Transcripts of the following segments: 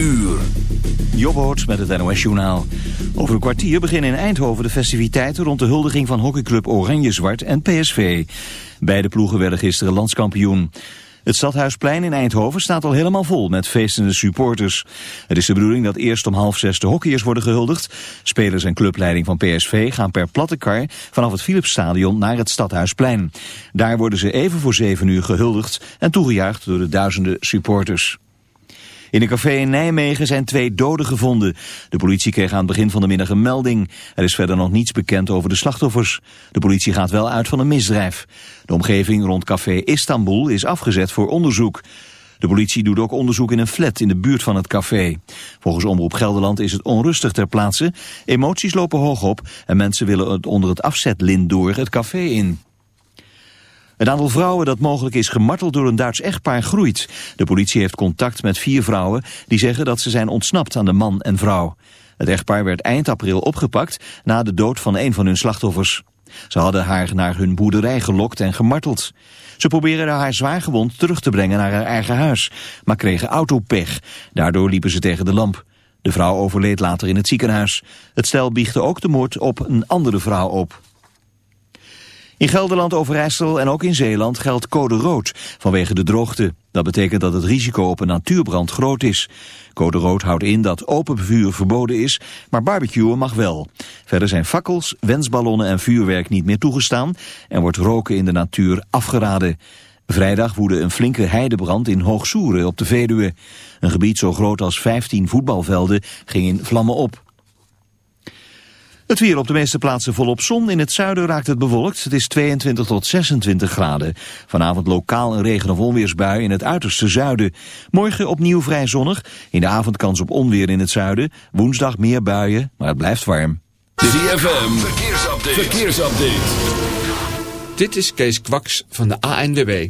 uur. Met het NOS Journaal. Over een kwartier beginnen in Eindhoven de festiviteiten... rond de huldiging van hockeyclub Oranje-Zwart en PSV. Beide ploegen werden gisteren landskampioen. Het Stadhuisplein in Eindhoven staat al helemaal vol met feestende supporters. Het is de bedoeling dat eerst om half zes de hockeyers worden gehuldigd. Spelers en clubleiding van PSV gaan per platte kar vanaf het Philipsstadion naar het Stadhuisplein. Daar worden ze even voor zeven uur gehuldigd en toegejuicht door de duizenden supporters. In een café in Nijmegen zijn twee doden gevonden. De politie kreeg aan het begin van de middag een melding. Er is verder nog niets bekend over de slachtoffers. De politie gaat wel uit van een misdrijf. De omgeving rond café Istanbul is afgezet voor onderzoek. De politie doet ook onderzoek in een flat in de buurt van het café. Volgens Omroep Gelderland is het onrustig ter plaatse. Emoties lopen hoog op en mensen willen het onder het afzetlint door het café in. Het aantal vrouwen dat mogelijk is gemarteld door een Duits echtpaar groeit. De politie heeft contact met vier vrouwen die zeggen dat ze zijn ontsnapt aan de man en vrouw. Het echtpaar werd eind april opgepakt na de dood van een van hun slachtoffers. Ze hadden haar naar hun boerderij gelokt en gemarteld. Ze probeerden haar zwaargewond terug te brengen naar haar eigen huis, maar kregen autopech. Daardoor liepen ze tegen de lamp. De vrouw overleed later in het ziekenhuis. Het stel biechtte ook de moord op een andere vrouw op. In Gelderland, Overijssel en ook in Zeeland geldt code rood vanwege de droogte. Dat betekent dat het risico op een natuurbrand groot is. Code rood houdt in dat open vuur verboden is, maar barbecuen mag wel. Verder zijn fakkels, wensballonnen en vuurwerk niet meer toegestaan en wordt roken in de natuur afgeraden. Vrijdag woedde een flinke heidebrand in Hoogsoeren op de Veluwe. Een gebied zo groot als 15 voetbalvelden ging in vlammen op. Het weer op de meeste plaatsen volop zon. In het zuiden raakt het bewolkt. Het is 22 tot 26 graden. Vanavond lokaal een regen- of onweersbui in het uiterste zuiden. Morgen opnieuw vrij zonnig. In de avond kans op onweer in het zuiden. Woensdag meer buien, maar het blijft warm. ZFM, verkeersupdate. verkeersupdate. Dit is Kees Kwaks van de ANWB.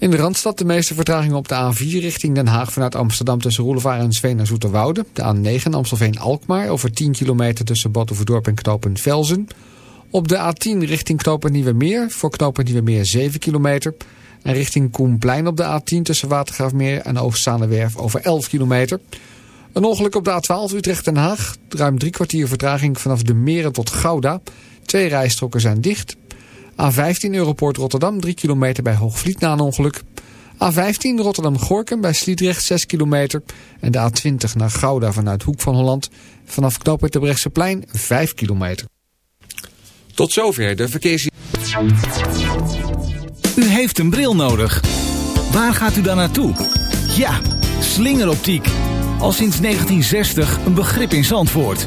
In de Randstad de meeste vertragingen op de A4 richting Den Haag vanuit Amsterdam tussen Roelevaar en Sveen naar Zoeterwoude. De A9 Amstelveen-Alkmaar over 10 kilometer tussen Batuverdorp en Knopen Velzen. Op de A10 richting Knopen Nieuwe Meer voor Knopen Nieuwe Meer 7 kilometer. En richting Koenplein op de A10 tussen Watergraafmeer en Oostzaanewerf over 11 kilometer. Een ongeluk op de A12 Utrecht-Den Haag. Ruim drie kwartier vertraging vanaf de Meren tot Gouda. Twee rijstroken zijn dicht. A15 Europoort Rotterdam 3 kilometer bij Hoogvliet na een ongeluk. A15 Rotterdam-Gorkum bij Sliedrecht 6 kilometer. En de A20 naar Gouda vanuit Hoek van Holland. Vanaf knooppunt plein 5 kilometer. Tot zover de verkeers... U heeft een bril nodig. Waar gaat u dan naartoe? Ja, slingeroptiek. Al sinds 1960 een begrip in Zandvoort.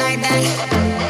Like that.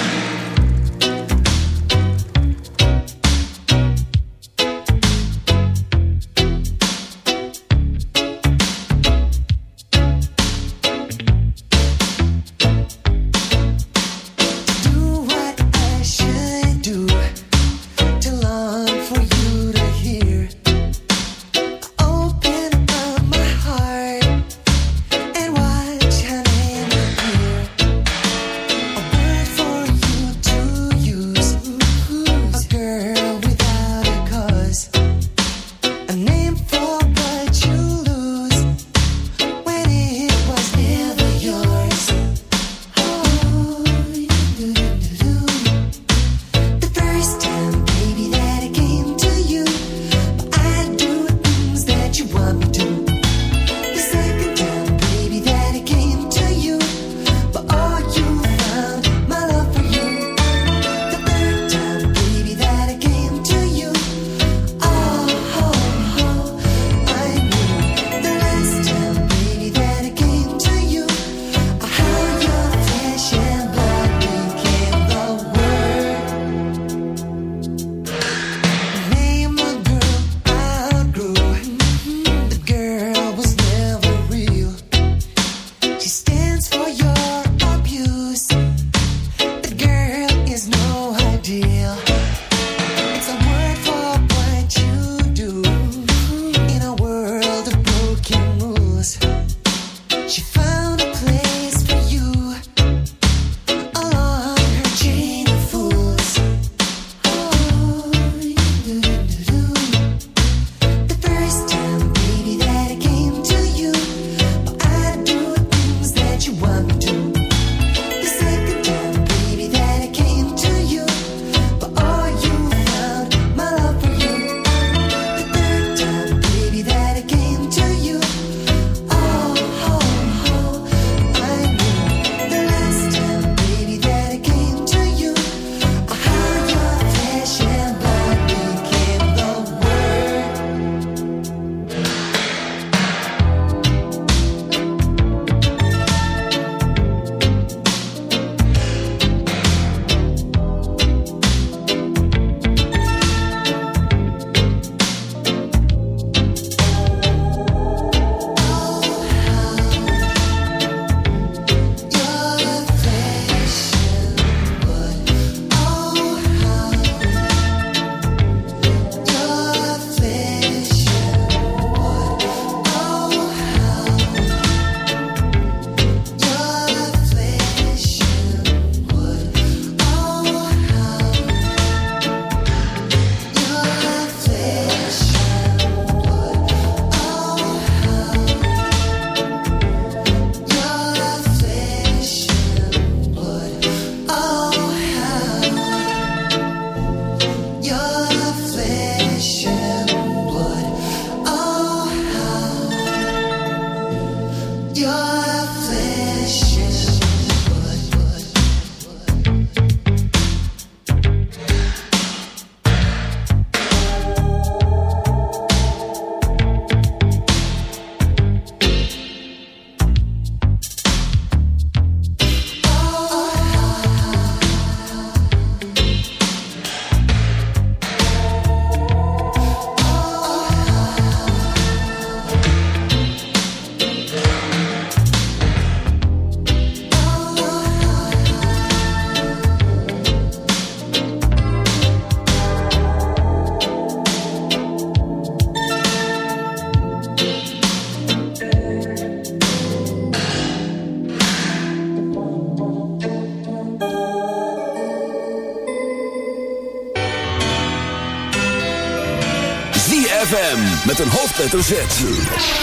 met een hoofdletter Z.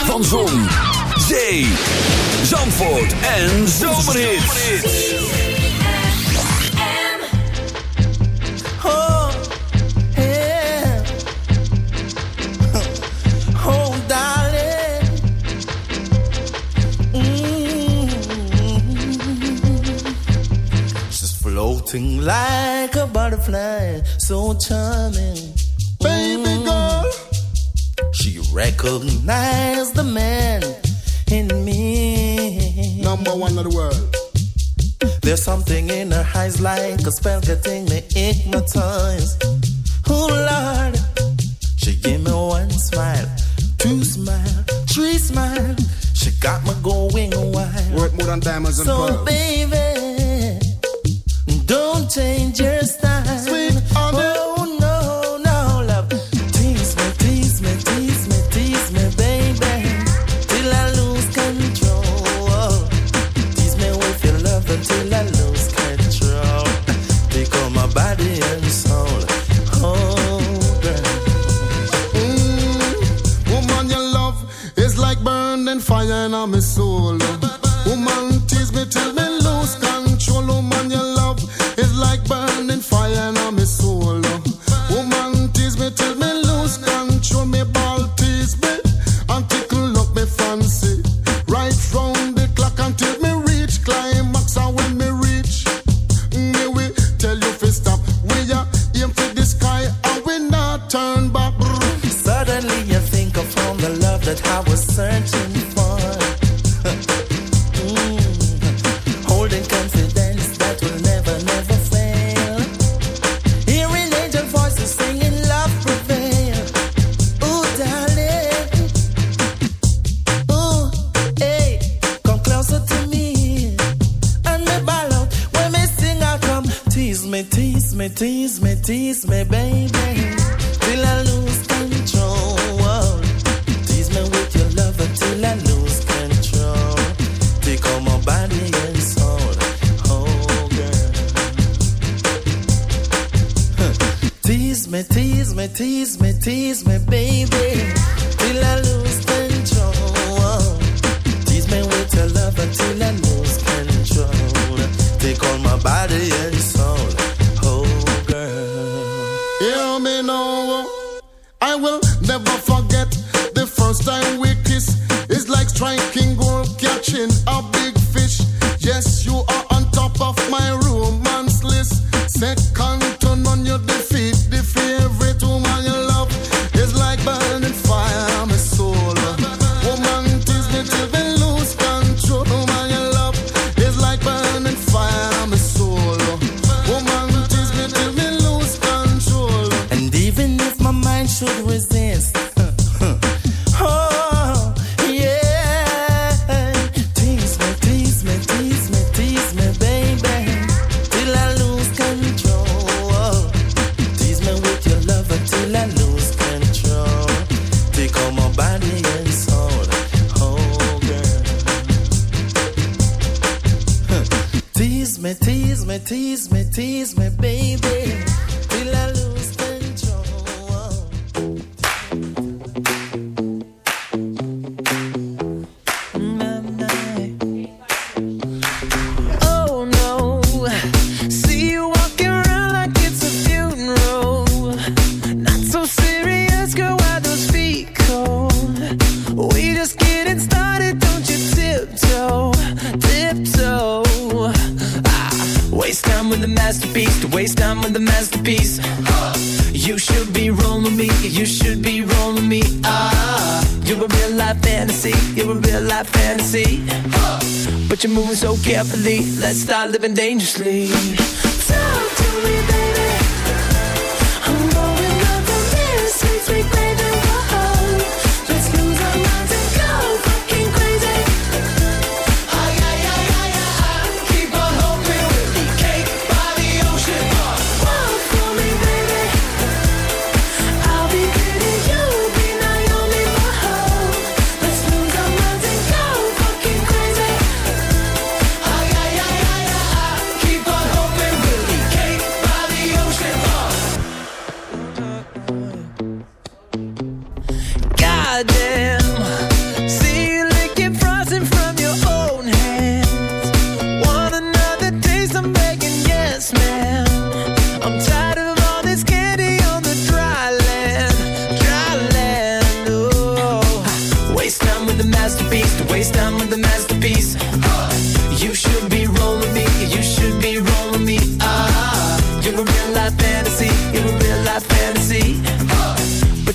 Van Zon, Zee, Zandvoort en Zomerhit. Oh. Oh, darling. Mm. Floating like a butterfly, so charming. recognize the man in me. Number one of the world. There's something in her eyes like a spell getting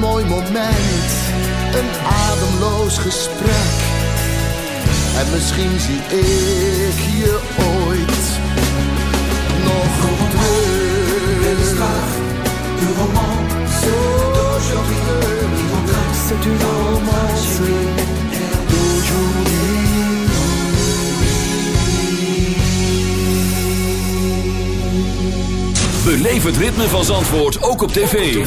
mooi moment, een ademloos gesprek. En misschien zie ik je ooit nog terug. Du rencontre C'est une romance d'aujourd'hui. Beleef het ritme van Zandvoort ook op tv.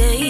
day.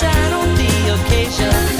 shine on the occasion.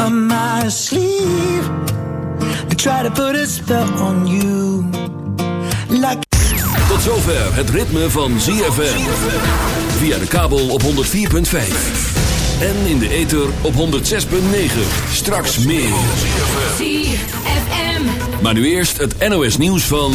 up my sleeve to try to put a spell on you. Like Tot zover het ritme van ZFM. Via de kabel op 104.5. En in de ether op 106.9. Straks meer. ZFM. Maar nu eerst het NOS nieuws van...